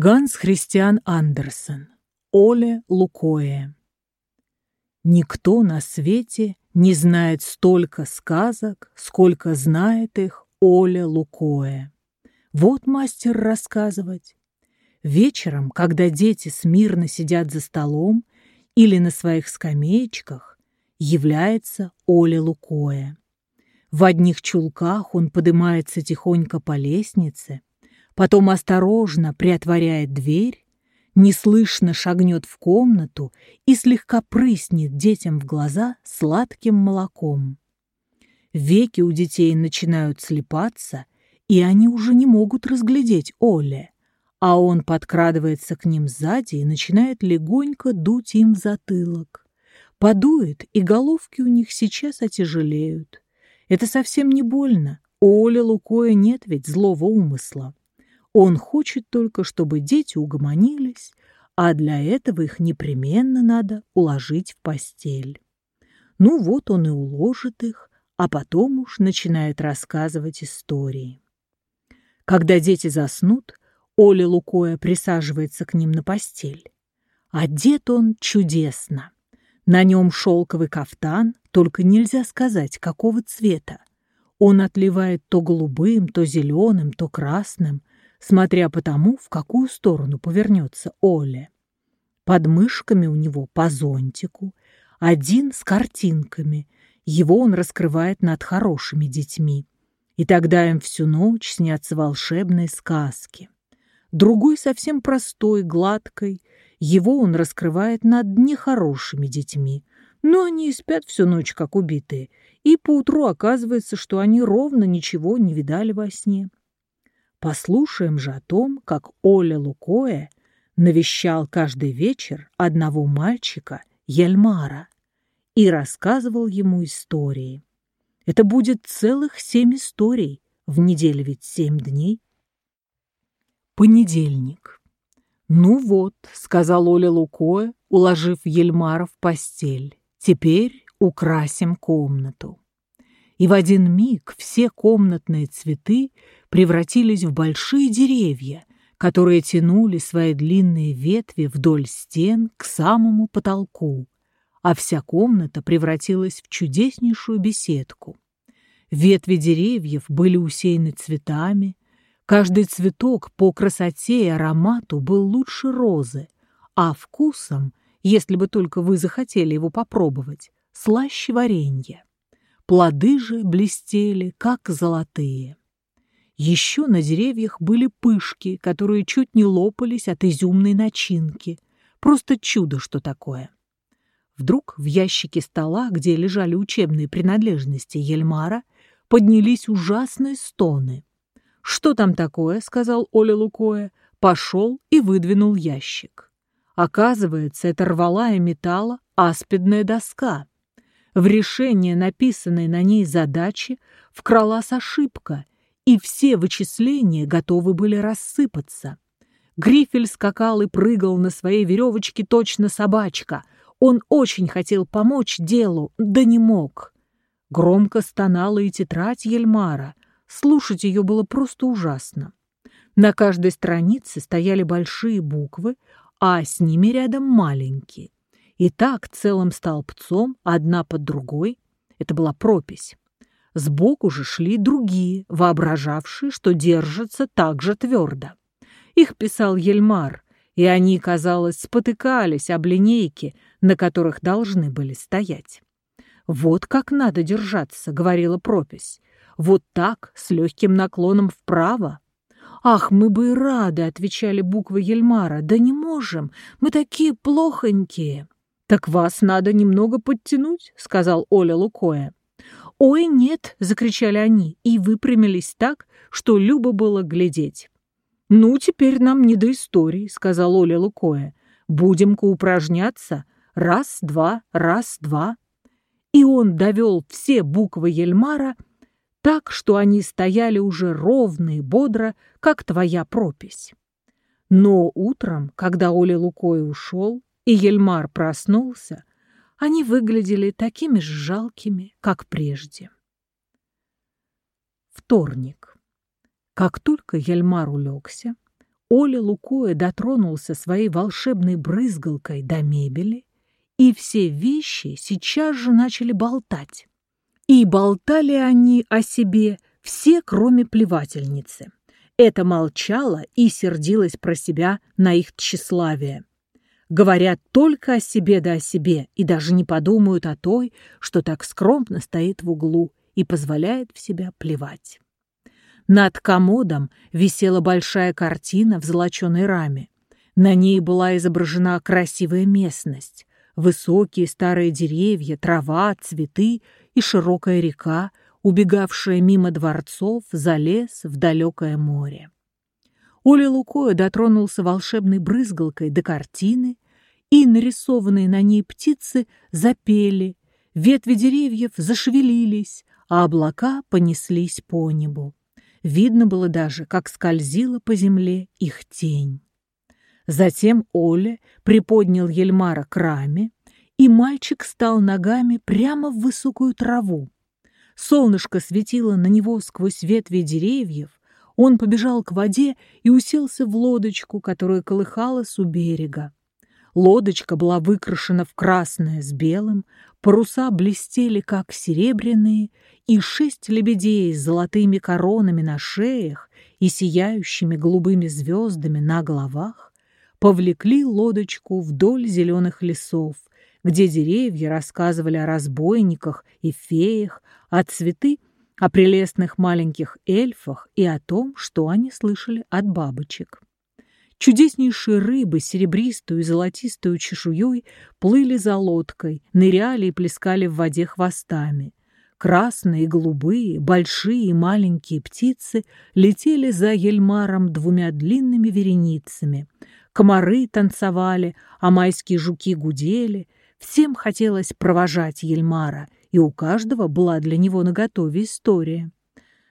Ганс Христиан Андерсен. Оле Лукое. Никто на свете не знает столько сказок, сколько знает их Оля Лукое. Вот мастер рассказывать. Вечером, когда дети смирно сидят за столом или на своих скамеечках, является Оля Лукое. В одних чулках он поднимается тихонько по лестнице, потом осторожно приотворяет дверь, неслышно шагнет в комнату и слегка прыснет детям в глаза сладким молоком. Веки у детей начинают слепаться, и они уже не могут разглядеть Оле, а он подкрадывается к ним сзади и начинает легонько дуть им в затылок. Подует, и головки у них сейчас отяжелеют. Это совсем не больно. У Оли Лукоя нет ведь злого умысла. Он хочет только, чтобы дети угомонились, а для этого их непременно надо уложить в постель. Ну вот он и уложит их, а потом уж начинает рассказывать истории. Когда дети заснут, Оля Лукоя присаживается к ним на постель. Одет он чудесно. На нем шелковый кафтан, только нельзя сказать, какого цвета. Он отливает то голубым, то зеленым, то красным, смотря по тому, в какую сторону повернется Оля. Под мышками у него по зонтику, один с картинками. Его он раскрывает над хорошими детьми. И тогда им всю ночь снятся волшебные сказки. Другой совсем простой, гладкой, его он раскрывает над нехорошими детьми, но они спят всю ночь, как убитые, и поутру оказывается, что они ровно ничего не видали во сне. Послушаем же о том, как Оля Лукоя навещал каждый вечер одного мальчика, Ельмара, и рассказывал ему истории. Это будет целых семь историй, в неделе ведь семь дней. Понедельник. «Ну вот», — сказал Оля Лукоя, уложив Ельмара в постель, — «теперь украсим комнату». И в один миг все комнатные цветы превратились в большие деревья, которые тянули свои длинные ветви вдоль стен к самому потолку, а вся комната превратилась в чудеснейшую беседку. Ветви деревьев были усеяны цветами, Каждый цветок по красоте и аромату был лучше розы, а вкусом, если бы только вы захотели его попробовать, слаще варенья. Плоды же блестели, как золотые. Еще на деревьях были пышки, которые чуть не лопались от изюмной начинки. Просто чудо, что такое. Вдруг в ящике стола, где лежали учебные принадлежности Ельмара, поднялись ужасные стоны. «Что там такое?» — сказал Оля Лукоя. Пошел и выдвинул ящик. Оказывается, это рвалая металла аспидная доска. В решение написанной на ней задачи вкралась ошибка, и все вычисления готовы были рассыпаться. Грифель скакал и прыгал на своей веревочке точно собачка. Он очень хотел помочь делу, да не мог. Громко стонала и тетрадь Ельмара. Слушать ее было просто ужасно. На каждой странице стояли большие буквы, а с ними рядом маленькие. И так целым столбцом, одна под другой, это была пропись. Сбоку же шли другие, воображавшие, что держатся так же твердо. Их писал Ельмар, и они, казалось, спотыкались об линейки, на которых должны были стоять. «Вот как надо держаться», — говорила пропись. Вот так, с легким наклоном вправо. «Ах, мы бы и рады», — отвечали буквы Ельмара. «Да не можем, мы такие плохонькие». «Так вас надо немного подтянуть», — сказал Оля Лукоя. «Ой, нет!» — закричали они и выпрямились так, что любо было глядеть. «Ну, теперь нам не до истории», — сказал Оля Лукоя. «Будем-ка упражняться. Раз, два, раз, два». И он довел все буквы Ельмара — так, что они стояли уже ровно и бодро, как твоя пропись. Но утром, когда Оля Лукой ушел, и Ельмар проснулся, они выглядели такими же жалкими, как прежде. Вторник. Как только Ельмар улегся, Оля Лукоя дотронулся своей волшебной брызгалкой до мебели, и все вещи сейчас же начали болтать. И болтали они о себе все, кроме плевательницы. Это молчала и сердилась про себя на их тщеславие. Говорят только о себе да о себе и даже не подумают о той, что так скромно стоит в углу и позволяет в себя плевать. Над комодом висела большая картина в золоченой раме. На ней была изображена красивая местность. Высокие старые деревья, трава, цветы и широкая река, убегавшая мимо дворцов за лес в далекое море. Оля Лукоя дотронулся волшебной брызгалкой до картины, и нарисованные на ней птицы запели, ветви деревьев зашевелились, а облака понеслись по небу. Видно было даже, как скользила по земле их тень. Затем Оля приподнял Ельмара к раме, и мальчик стал ногами прямо в высокую траву. Солнышко светило на него сквозь ветви деревьев, он побежал к воде и уселся в лодочку, которая колыхалась у берега. Лодочка была выкрашена в красное с белым, паруса блестели, как серебряные, и шесть лебедей с золотыми коронами на шеях и сияющими голубыми звездами на головах повлекли лодочку вдоль зеленых лесов, где деревья рассказывали о разбойниках и феях, а цветы — о прелестных маленьких эльфах и о том, что они слышали от бабочек. Чудеснейшие рыбы, серебристую и золотистую чешуей, плыли за лодкой, ныряли и плескали в воде хвостами. Красные и голубые, большие и маленькие птицы летели за Ельмаром двумя длинными вереницами. Комары танцевали, а майские жуки гудели. Всем хотелось провожать Ельмара, и у каждого была для него наготове история.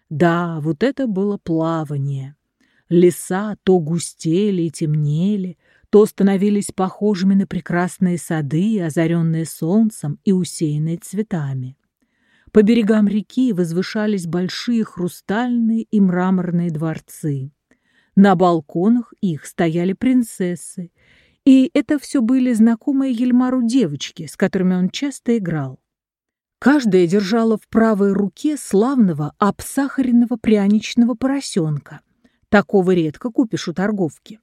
Да, вот это было плавание. Леса то густели и темнели, то становились похожими на прекрасные сады, озаренные солнцем и усеянные цветами. По берегам реки возвышались большие хрустальные и мраморные дворцы. На балконах их стояли принцессы, и это все были знакомые Ельмару девочки, с которыми он часто играл. Каждая держала в правой руке славного обсахаренного пряничного поросенка, Такого редко купишь у торговки.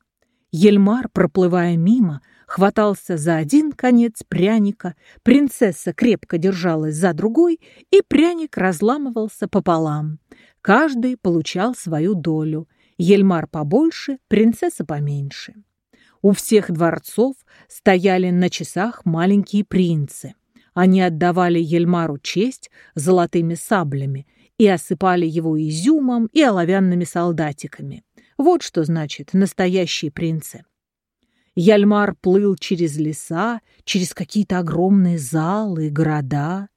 Ельмар, проплывая мимо, хватался за один конец пряника, принцесса крепко держалась за другой, и пряник разламывался пополам. Каждый получал свою долю. Ельмар побольше, принцесса поменьше. У всех дворцов стояли на часах маленькие принцы. Они отдавали Ельмару честь золотыми саблями и осыпали его изюмом и оловянными солдатиками. Вот что значит настоящие принцы. Яльмар плыл через леса, через какие-то огромные залы, города.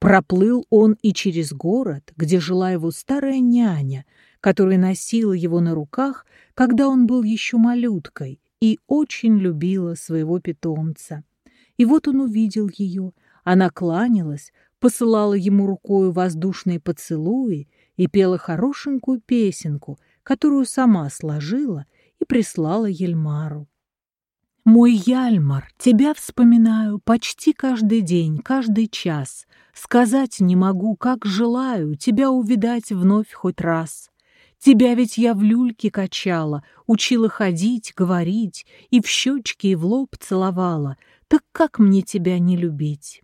Проплыл он и через город, где жила его старая няня, которая носила его на руках, когда он был еще малюткой, и очень любила своего питомца. И вот он увидел ее, она кланялась, посылала ему рукою воздушные поцелуи и пела хорошенькую песенку, которую сама сложила и прислала Ельмару. «Мой Яльмар, тебя вспоминаю почти каждый день, каждый час. Сказать не могу, как желаю тебя увидать вновь хоть раз. Тебя ведь я в люльке качала, учила ходить, говорить, и в щечки, и в лоб целовала. Так как мне тебя не любить?»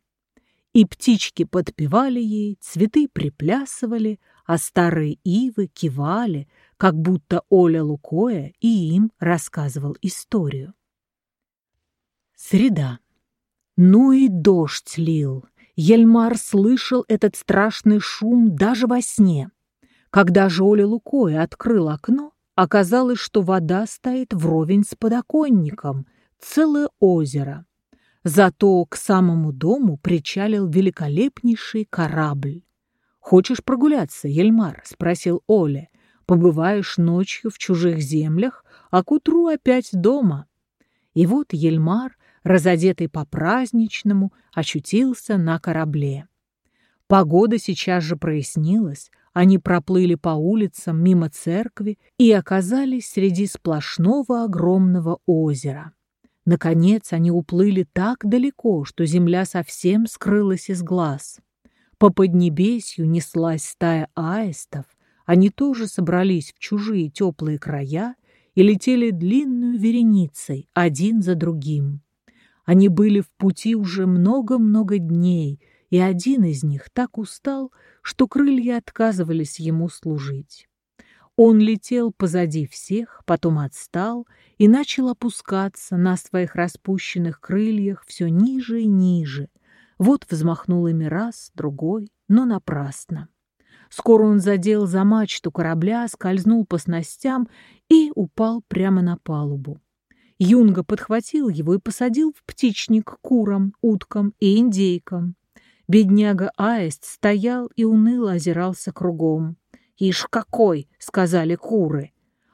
И птички подпевали ей, цветы приплясывали, а старые ивы кивали, как будто Оля Лукоя и им рассказывал историю. Среда. Ну и дождь лил. Ельмар слышал этот страшный шум даже во сне. Когда же Оля Лукоя открыл окно, оказалось, что вода стоит вровень с подоконником, целое озеро. Зато к самому дому причалил великолепнейший корабль. «Хочешь прогуляться, Ельмар?» — спросил Оля. «Побываешь ночью в чужих землях, а к утру опять дома». И вот Ельмар, разодетый по-праздничному, очутился на корабле. Погода сейчас же прояснилась, Они проплыли по улицам мимо церкви и оказались среди сплошного огромного озера. Наконец они уплыли так далеко, что земля совсем скрылась из глаз. По поднебесью неслась стая аистов, они тоже собрались в чужие теплые края и летели длинную вереницей, один за другим. Они были в пути уже много-много дней, и один из них так устал, что крылья отказывались ему служить. Он летел позади всех, потом отстал и начал опускаться на своих распущенных крыльях все ниже и ниже. Вот взмахнул ими раз, другой, но напрасно. Скоро он задел за мачту корабля, скользнул по снастям и упал прямо на палубу. Юнга подхватил его и посадил в птичник курам, уткам и индейкам. Бедняга Аист стоял и уныло озирался кругом. «Ишь какой!» — сказали куры.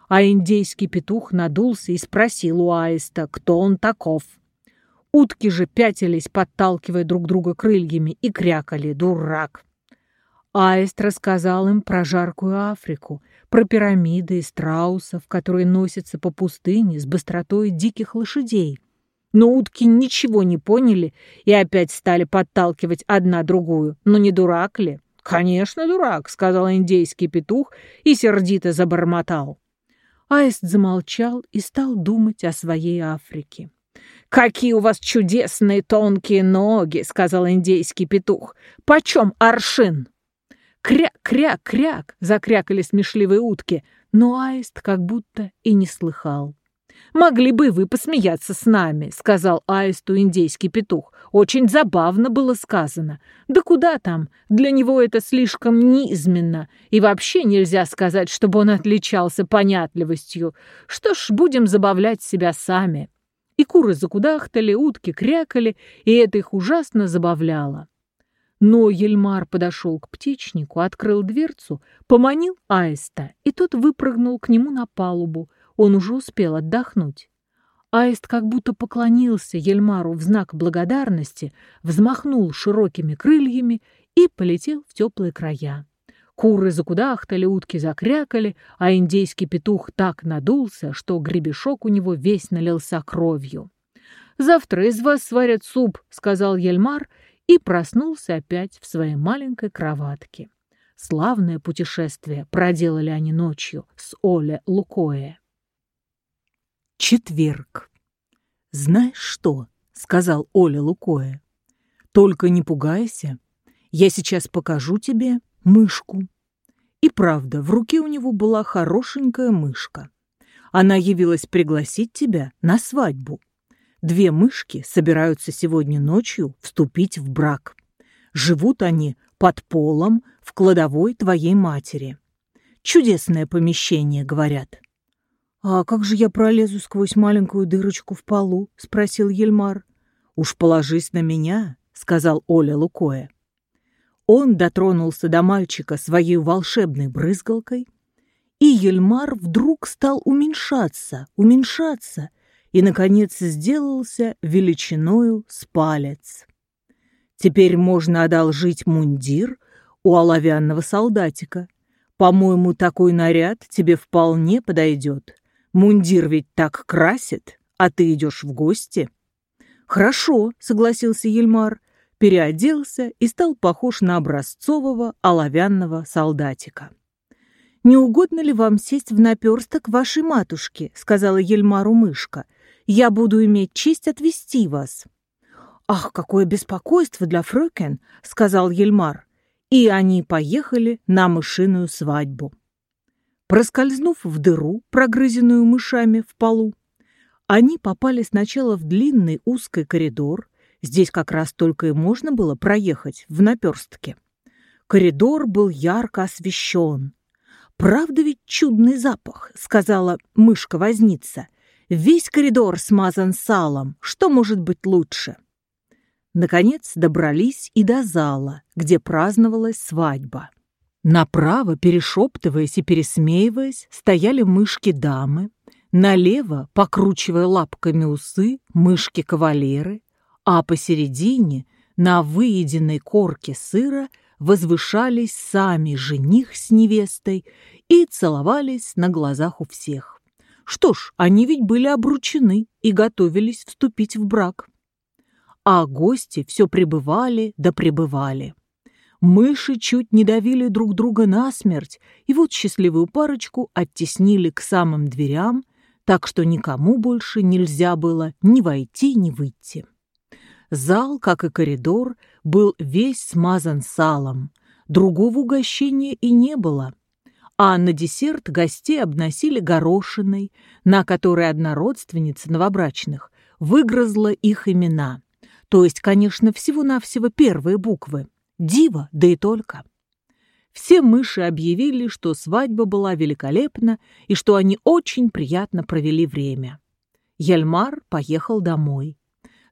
А индейский петух надулся и спросил у аиста, кто он таков. Утки же пятились, подталкивая друг друга крыльями, и крякали «Дурак!». Аист рассказал им про жаркую Африку, про пирамиды и страусов, которые носятся по пустыне с быстротой диких лошадей. Но утки ничего не поняли и опять стали подталкивать одна другую. Но не дурак ли? «Конечно, дурак», — сказал индейский петух и сердито забормотал. Аист замолчал и стал думать о своей Африке. «Какие у вас чудесные тонкие ноги!» — сказал индейский петух. «Почем аршин?» «Кряк-кряк-кряк!» — закрякали смешливые утки, но Аист как будто и не слыхал. «Могли бы вы посмеяться с нами», — сказал Аисту индейский петух. «Очень забавно было сказано. Да куда там? Для него это слишком низменно. И вообще нельзя сказать, чтобы он отличался понятливостью. Что ж, будем забавлять себя сами». И куры закудахтали, утки крякали, и это их ужасно забавляло. Но Ельмар подошел к птичнику, открыл дверцу, поманил аиста, и тот выпрыгнул к нему на палубу, он уже успел отдохнуть. Аист как будто поклонился Ельмару в знак благодарности, взмахнул широкими крыльями и полетел в теплые края. Куры закудахтали, утки закрякали, а индейский петух так надулся, что гребешок у него весь налился кровью. «Завтра из вас сварят суп», — сказал Ельмар и проснулся опять в своей маленькой кроватке. Славное путешествие проделали они ночью с Оле Лукое. Четверг. «Знаешь что?» — сказал Оля Лукоя. «Только не пугайся. Я сейчас покажу тебе мышку». И правда, в руке у него была хорошенькая мышка. Она явилась пригласить тебя на свадьбу. Две мышки собираются сегодня ночью вступить в брак. Живут они под полом в кладовой твоей матери. Чудесное помещение, говорят. «А как же я пролезу сквозь маленькую дырочку в полу?» — спросил Ельмар. «Уж положись на меня», — сказал Оля Лукоя. Он дотронулся до мальчика своей волшебной брызгалкой, и Ельмар вдруг стал уменьшаться, уменьшаться, и, наконец, сделался величиною с палец. Теперь можно одолжить мундир у оловянного солдатика. По-моему, такой наряд тебе вполне подойдет. Мундир ведь так красит, а ты идешь в гости. Хорошо, согласился Ельмар, переоделся и стал похож на образцового оловянного солдатика. «Не угодно ли вам сесть в наперсток вашей матушки?» — сказала Ельмару мышка. «Я буду иметь честь отвезти вас». «Ах, какое беспокойство для Фрöken!» — сказал Ельмар. И они поехали на мышиную свадьбу. Проскользнув в дыру, прогрызенную мышами в полу, они попали сначала в длинный узкий коридор, здесь как раз только и можно было проехать в наперстке. Коридор был ярко освещен. «Правда ведь чудный запах», — сказала мышка-возница. «Весь коридор смазан салом. Что может быть лучше?» Наконец добрались и до зала, где праздновалась свадьба. Направо, перешептываясь и пересмеиваясь, стояли мышки-дамы, налево, покручивая лапками усы, мышки-кавалеры, а посередине, на выеденной корке сыра, возвышались сами жених с невестой и целовались на глазах у всех. Что ж, они ведь были обручены и готовились вступить в брак. А гости все пребывали да пребывали. Мыши чуть не давили друг друга насмерть, и вот счастливую парочку оттеснили к самым дверям, так что никому больше нельзя было ни войти, ни выйти. Зал, как и коридор, был весь смазан салом. Другого угощения и не было. А на десерт гостей обносили горошиной, на которой одна родственница новобрачных выгрызла их имена. То есть, конечно, всего-навсего первые буквы. Дива, да и только. Все мыши объявили, что свадьба была великолепна и что они очень приятно провели время. Яльмар поехал домой.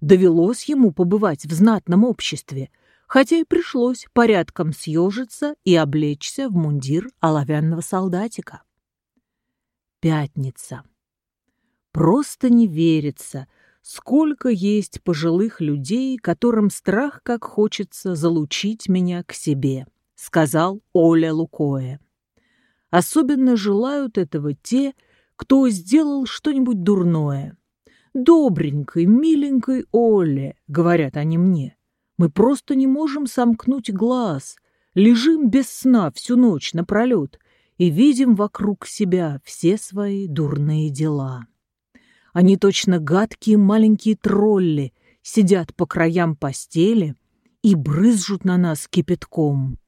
Довелось ему побывать в знатном обществе, хотя и пришлось порядком съежиться и облечься в мундир оловянного солдатика. Пятница. Просто не верится, сколько есть пожилых людей, которым страх как хочется залучить меня к себе, сказал Оля Лукоя. Особенно желают этого те, кто сделал что-нибудь дурное, «Добренькой, миленькой Оле», — говорят они мне, — «мы просто не можем сомкнуть глаз, лежим без сна всю ночь напролет и видим вокруг себя все свои дурные дела». Они точно гадкие маленькие тролли, сидят по краям постели и брызжут на нас кипятком.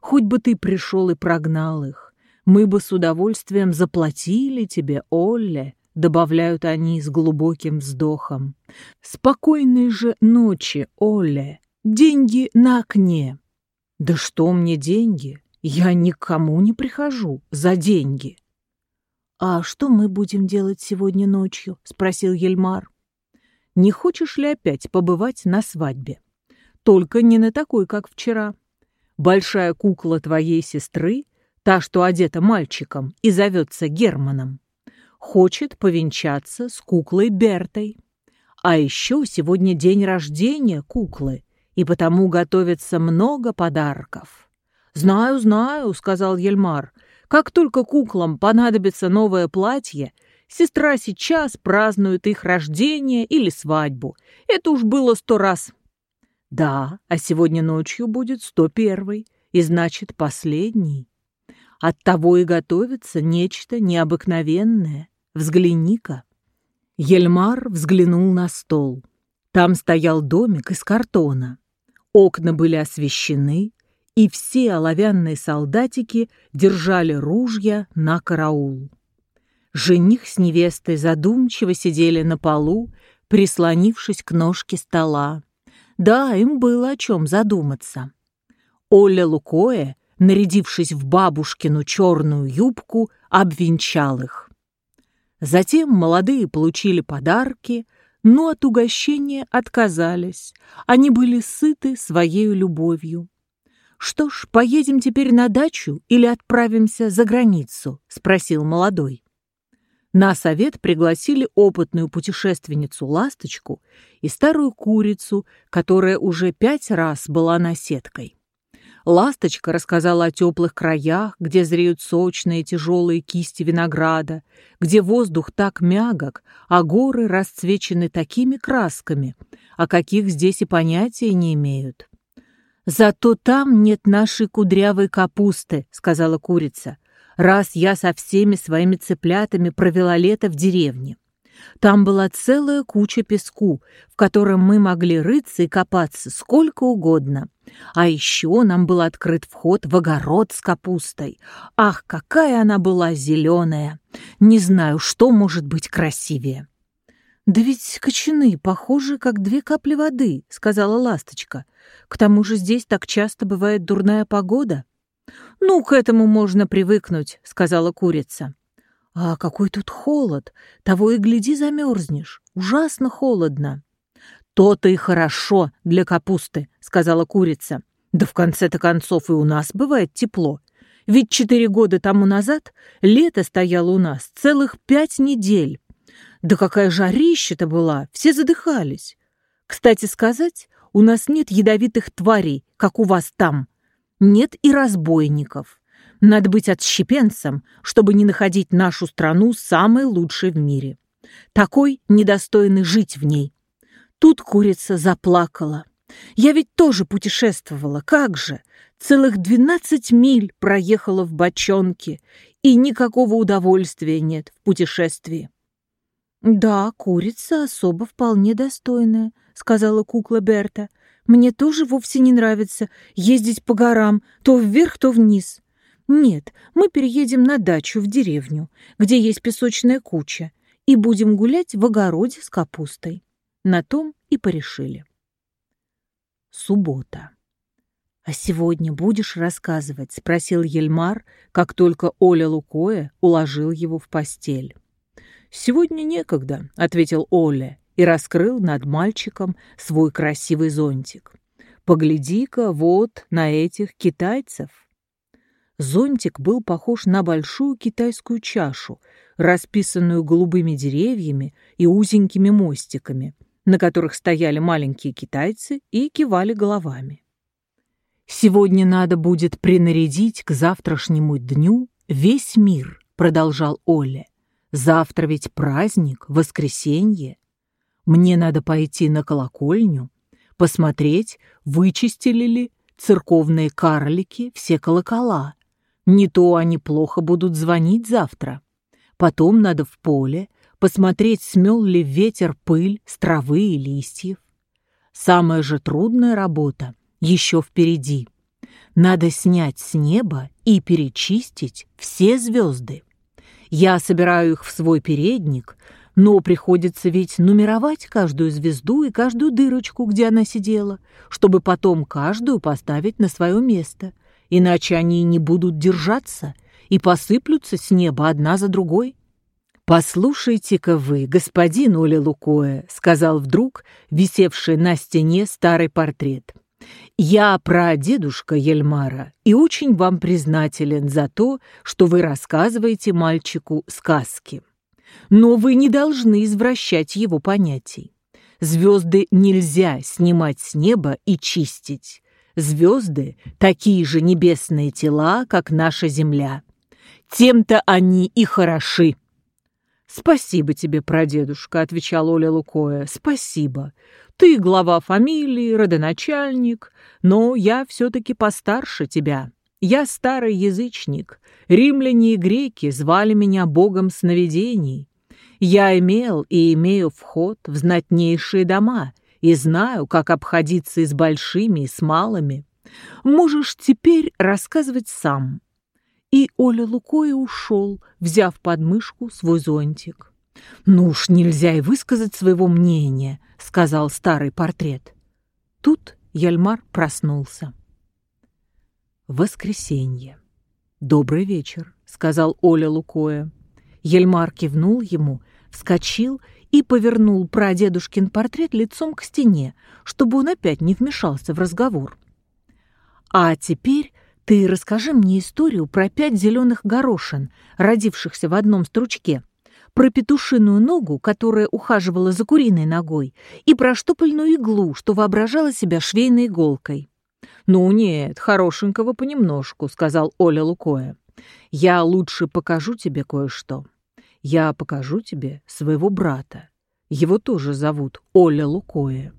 Хоть бы ты пришел и прогнал их, мы бы с удовольствием заплатили тебе, Олле, добавляют они с глубоким вздохом. Спокойной же ночи, Оле. Деньги на окне. Да что мне деньги? Я никому не прихожу за деньги. А что мы будем делать сегодня ночью? спросил Ельмар. Не хочешь ли опять побывать на свадьбе? Только не на такой, как вчера. Большая кукла твоей сестры, та, что одета мальчиком и зовется Германом, хочет повенчаться с куклой Бертой. А еще сегодня день рождения куклы, и потому готовится много подарков. «Знаю, знаю», — сказал Ельмар, — «как только куклам понадобится новое платье, сестра сейчас празднует их рождение или свадьбу. Это уж было сто раз». «Да, а сегодня ночью будет сто первый, и значит последний». Оттого и готовится нечто необыкновенное. Взгляни-ка. Ельмар взглянул на стол. Там стоял домик из картона. Окна были освещены, и все оловянные солдатики держали ружья на караул. Жених с невестой задумчиво сидели на полу, прислонившись к ножке стола. Да, им было о чем задуматься. Оля Лукоя нарядившись в бабушкину черную юбку, обвенчал их. Затем молодые получили подарки, но от угощения отказались. Они были сыты своей любовью. «Что ж, поедем теперь на дачу или отправимся за границу?» — спросил молодой. На совет пригласили опытную путешественницу Ласточку и старую курицу, которая уже пять раз была наседкой. Ласточка рассказала о теплых краях, где зреют сочные тяжелые кисти винограда, где воздух так мягок, а горы расцвечены такими красками, о каких здесь и понятия не имеют. «Зато там нет нашей кудрявой капусты», — сказала курица, «раз я со всеми своими цыплятами провела лето в деревне. Там была целая куча песку, в котором мы могли рыться и копаться сколько угодно. А еще нам был открыт вход в огород с капустой. Ах, какая она была зеленая! Не знаю, что может быть красивее. «Да ведь кочаны похожи, как две капли воды», — сказала ласточка. «К тому же здесь так часто бывает дурная погода». «Ну, к этому можно привыкнуть», — сказала курица. «А какой тут холод! Того и гляди, замерзнешь. Ужасно холодно!» «То-то и хорошо для капусты», — сказала курица. «Да в конце-то концов и у нас бывает тепло. Ведь четыре года тому назад лето стояло у нас целых пять недель. Да какая жарища-то была, все задыхались. Кстати сказать, у нас нет ядовитых тварей, как у вас там. нет и разбойников. Надо быть отщепенцем, чтобы не находить нашу страну самой лучшей в мире. Такой недостойный жить в ней. Тут курица заплакала. Я ведь тоже путешествовала, как же? Целых двенадцать миль проехала в бочонке, и никакого удовольствия нет в путешествии. «Да, курица особо вполне достойная», — сказала кукла Берта. «Мне тоже вовсе не нравится ездить по горам, то вверх, то вниз. Нет, мы переедем на дачу в деревню, где есть песочная куча, и будем гулять в огороде с капустой». На том и порешили. Суббота. «А сегодня будешь рассказывать?» — спросил Ельмар, как только Оля Лукоя уложил его в постель. «Сегодня некогда», — ответил Оля и раскрыл над мальчиком свой красивый зонтик. «Погляди-ка вот на этих китайцев». Зонтик был похож на большую китайскую чашу, расписанную голубыми деревьями и узенькими мостиками, на которых стояли маленькие китайцы и кивали головами. «Сегодня надо будет принарядить к завтрашнему дню весь мир», — продолжал Оля. Завтра ведь праздник, воскресенье. Мне надо пойти на колокольню, посмотреть, вычистили ли церковные карлики все колокола. Не то они плохо будут звонить завтра. Потом надо в поле посмотреть, смел ли ветер пыль с травы и листьев. Самая же трудная работа еще впереди. Надо снять с неба и перечистить все звезды. Я собираю их в свой передник, но приходится ведь нумеровать каждую звезду и каждую дырочку, где она сидела, чтобы потом каждую поставить на свое место, иначе они не будут держаться и посыплются с неба одна за другой. «Послушайте-ка вы, господин Оля Лукоя», — сказал вдруг висевший на стене старый портрет. Я прадедушка Ельмара и очень вам признателен за то, что вы рассказываете мальчику сказки. Но вы не должны извращать его понятий. Звезды нельзя снимать с неба и чистить. Звезды — такие же небесные тела, как наша Земля. Тем-то они и хороши. «Спасибо тебе, прадедушка», — отвечал Оля Лукоя, — «спасибо. Ты глава фамилии, родоначальник, но я все-таки постарше тебя. Я старый язычник. Римляне и греки звали меня богом сновидений. Я имел и имею вход в знатнейшие дома и знаю, как обходиться и с большими, и с малыми. Можешь теперь рассказывать сам». И Оля Лукоя ушел, взяв под мышку свой зонтик. «Ну уж нельзя и высказать своего мнения», — сказал старый портрет. Тут Яльмар проснулся. Воскресенье. «Добрый вечер», — сказал Оля Лукоя. Ельмар кивнул ему, вскочил и повернул прадедушкин портрет лицом к стене, чтобы он опять не вмешался в разговор. «А теперь ты расскажи мне историю про пять зеленых горошин, родившихся в одном стручке», про петушиную ногу, которая ухаживала за куриной ногой, и про штопольную иглу, что воображала себя швейной иголкой. «Ну нет, хорошенького понемножку», — сказал Оля Лукоя. «Я лучше покажу тебе кое-что. Я покажу тебе своего брата. Его тоже зовут Оля Лукоя.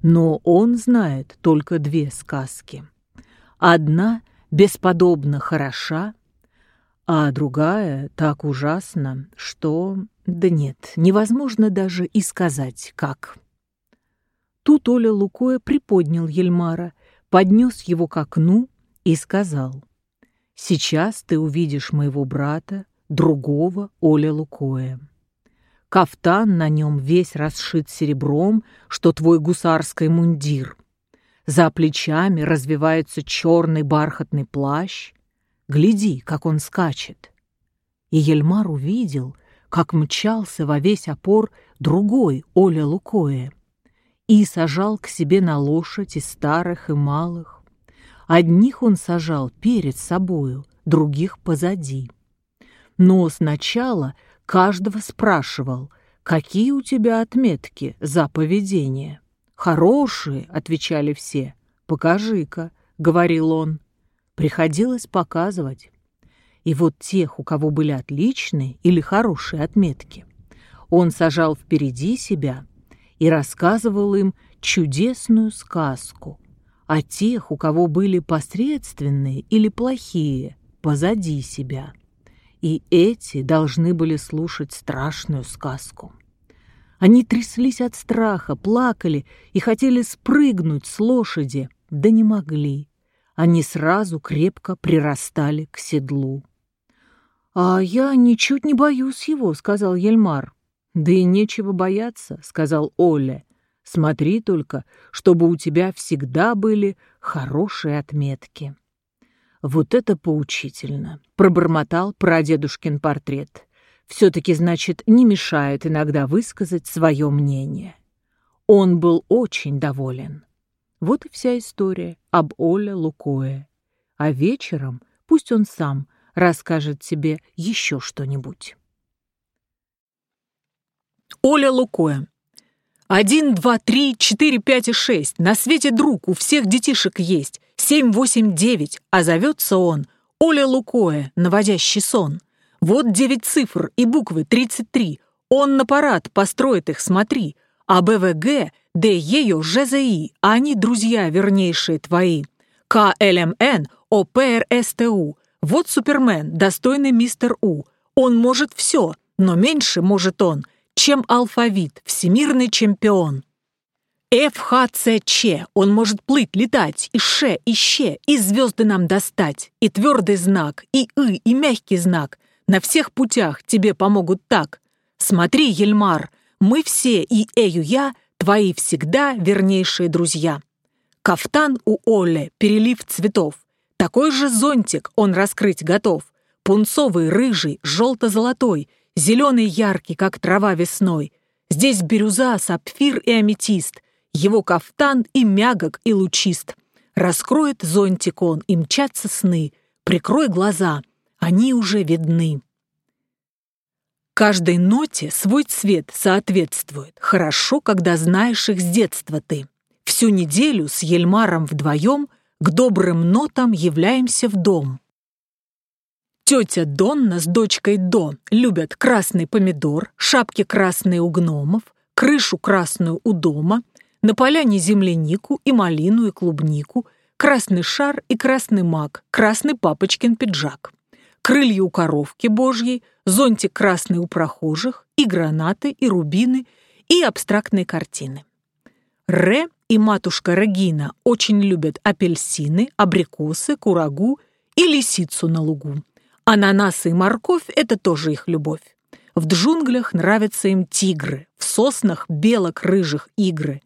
Но он знает только две сказки. Одна бесподобно хороша, а другая так ужасна, что... Да нет, невозможно даже и сказать, как. Тут Оля Лукоя приподнял Ельмара, поднес его к окну и сказал, «Сейчас ты увидишь моего брата, другого Оля Лукоя. Кафтан на нем весь расшит серебром, что твой гусарский мундир. За плечами развивается черный бархатный плащ, Гляди, как он скачет. И Ельмар увидел, как мчался во весь опор другой Оля Лукоя и сажал к себе на лошадь и старых, и малых. Одних он сажал перед собою, других позади. Но сначала каждого спрашивал, какие у тебя отметки за поведение. «Хорошие», — отвечали все. «Покажи-ка», — говорил он. приходилось показывать. И вот тех, у кого были отличные или хорошие отметки, он сажал впереди себя и рассказывал им чудесную сказку, а тех, у кого были посредственные или плохие, позади себя. И эти должны были слушать страшную сказку. Они тряслись от страха, плакали и хотели спрыгнуть с лошади, да не могли. Они сразу крепко прирастали к седлу. «А я ничуть не боюсь его», — сказал Ельмар. «Да и нечего бояться», — сказал Оля. «Смотри только, чтобы у тебя всегда были хорошие отметки». «Вот это поучительно», — пробормотал прадедушкин портрет. «Все-таки, значит, не мешает иногда высказать свое мнение». Он был очень доволен. Вот и вся история об Оле Лукое. А вечером пусть он сам расскажет тебе еще что-нибудь. Оля Лукоя. Один, два, три, четыре, пять и шесть. На свете друг, у всех детишек есть. Семь, восемь, девять. А зовется он Оля Лукоя, наводящий сон. Вот девять цифр и буквы тридцать три. Он на парад построит их, смотри. А БВГ, Д ее, ЖЗИ, а они друзья вернейшие твои. КЛМН, ОПРСТУ. Вот Супермен, достойный мистер У. Он может все, но меньше может он — чем алфавит, всемирный чемпион. ФХЦЧ, он может плыть, летать, и ше, и ще, и звезды нам достать, и твердый знак, и и, и мягкий знак. На всех путях тебе помогут так. Смотри, Ельмар, мы все, и Эю я, твои всегда вернейшие друзья. Кафтан у Оле, перелив цветов. Такой же зонтик он раскрыть готов. Пунцовый, рыжий, желто-золотой, Зеленый яркий, как трава весной. Здесь бирюза, сапфир и аметист. Его кафтан и мягок, и лучист. Раскроет зонтик он, и мчатся сны. Прикрой глаза, они уже видны. Каждой ноте свой цвет соответствует. Хорошо, когда знаешь их с детства ты. Всю неделю с Ельмаром вдвоем к добрым нотам являемся в дом. Тетя Донна с дочкой До любят красный помидор, шапки красные у гномов, крышу красную у дома, на поляне землянику и малину и клубнику, красный шар и красный мак, красный папочкин пиджак, крылья у коровки божьей, зонтик красный у прохожих, и гранаты, и рубины, и абстрактные картины. Ре и матушка Регина очень любят апельсины, абрикосы, курагу и лисицу на лугу. Ананасы и морковь – это тоже их любовь. В джунглях нравятся им тигры, в соснах белок рыжих игры.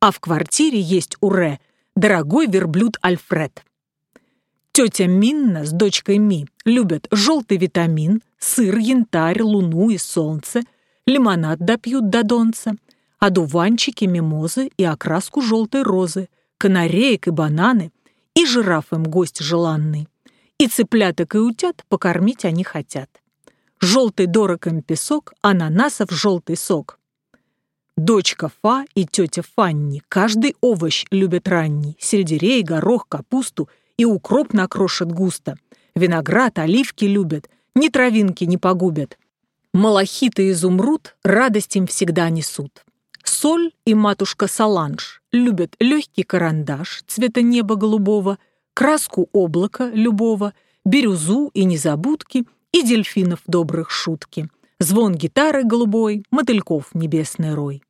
А в квартире есть уре, дорогой верблюд Альфред. Тетя Минна с дочкой Ми любят желтый витамин, сыр, янтарь, луну и солнце, лимонад допьют до донца, одуванчики, мимозы и окраску желтой розы, канареек и бананы, и жираф им гость желанный. И цыпляток и утят покормить они хотят. Желтый дорог им песок, ананасов желтый сок. Дочка Фа и тетя Фанни каждый овощ любят ранний, сельдерей, горох, капусту и укроп накрошат густо. Виноград, оливки любят, ни травинки не погубят. Малахит и изумруд радость им всегда несут. Соль и матушка Саланж любят легкий карандаш цвета неба голубого, краску облака любого, бирюзу и незабудки, и дельфинов добрых шутки, звон гитары голубой, мотыльков небесный рой.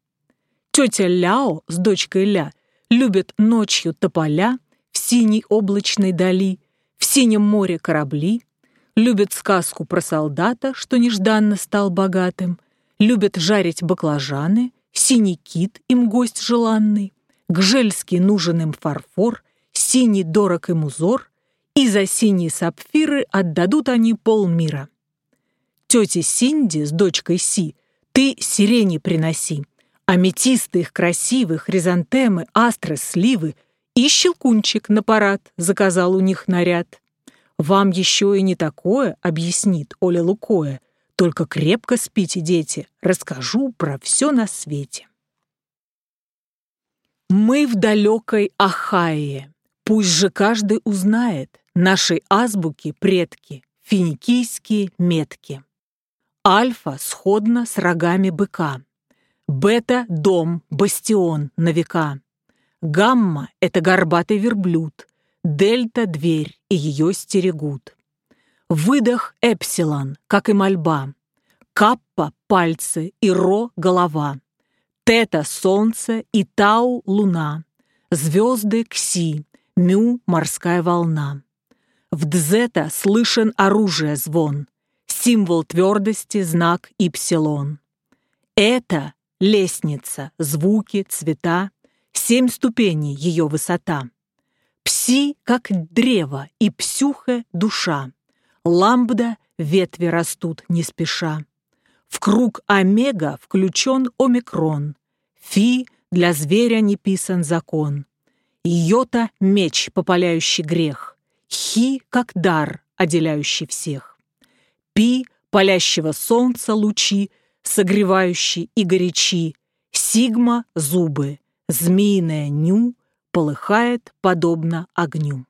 Тетя Ляо с дочкой Ля любят ночью тополя синей облачной дали, в синем море корабли, любят сказку про солдата, что нежданно стал богатым, любят жарить баклажаны, синий кит им гость желанный, гжельский нужен им фарфор, синий дорог им узор, и за синие сапфиры отдадут они полмира. Тете Синди с дочкой Си ты сирени приноси, аметисты их красивых, хризантемы, астры, сливы и щелкунчик на парад заказал у них наряд. Вам еще и не такое, объяснит Оля Лукоя, только крепко спите, дети, расскажу про все на свете. Мы в далекой Ахайе. Пусть же каждый узнает, Нашей азбуки предки, финикийские метки. Альфа сходна с рогами быка. Бета – дом, бастион на века. Гамма – это горбатый верблюд. Дельта – дверь, и ее стерегут. Выдох – эпсилон, как и мольба. Каппа – пальцы, и ро – голова. Тета – солнце, и тау – луна. Звезды – кси, мю – морская волна. В дзета слышен оружие звон символ твердости, знак ипсилон. Это лестница, звуки, цвета, семь ступеней ее высота. Пси, как древо, и псюха – душа. Ламбда – ветви растут не спеша. В круг омега включен омикрон. Фи – для зверя не писан закон. Йота – меч, попаляющий грех. Хи – как дар, отделяющий всех пи палящего солнца лучи, согревающие и горячи, сигма — зубы, змеиная ню полыхает подобно огню.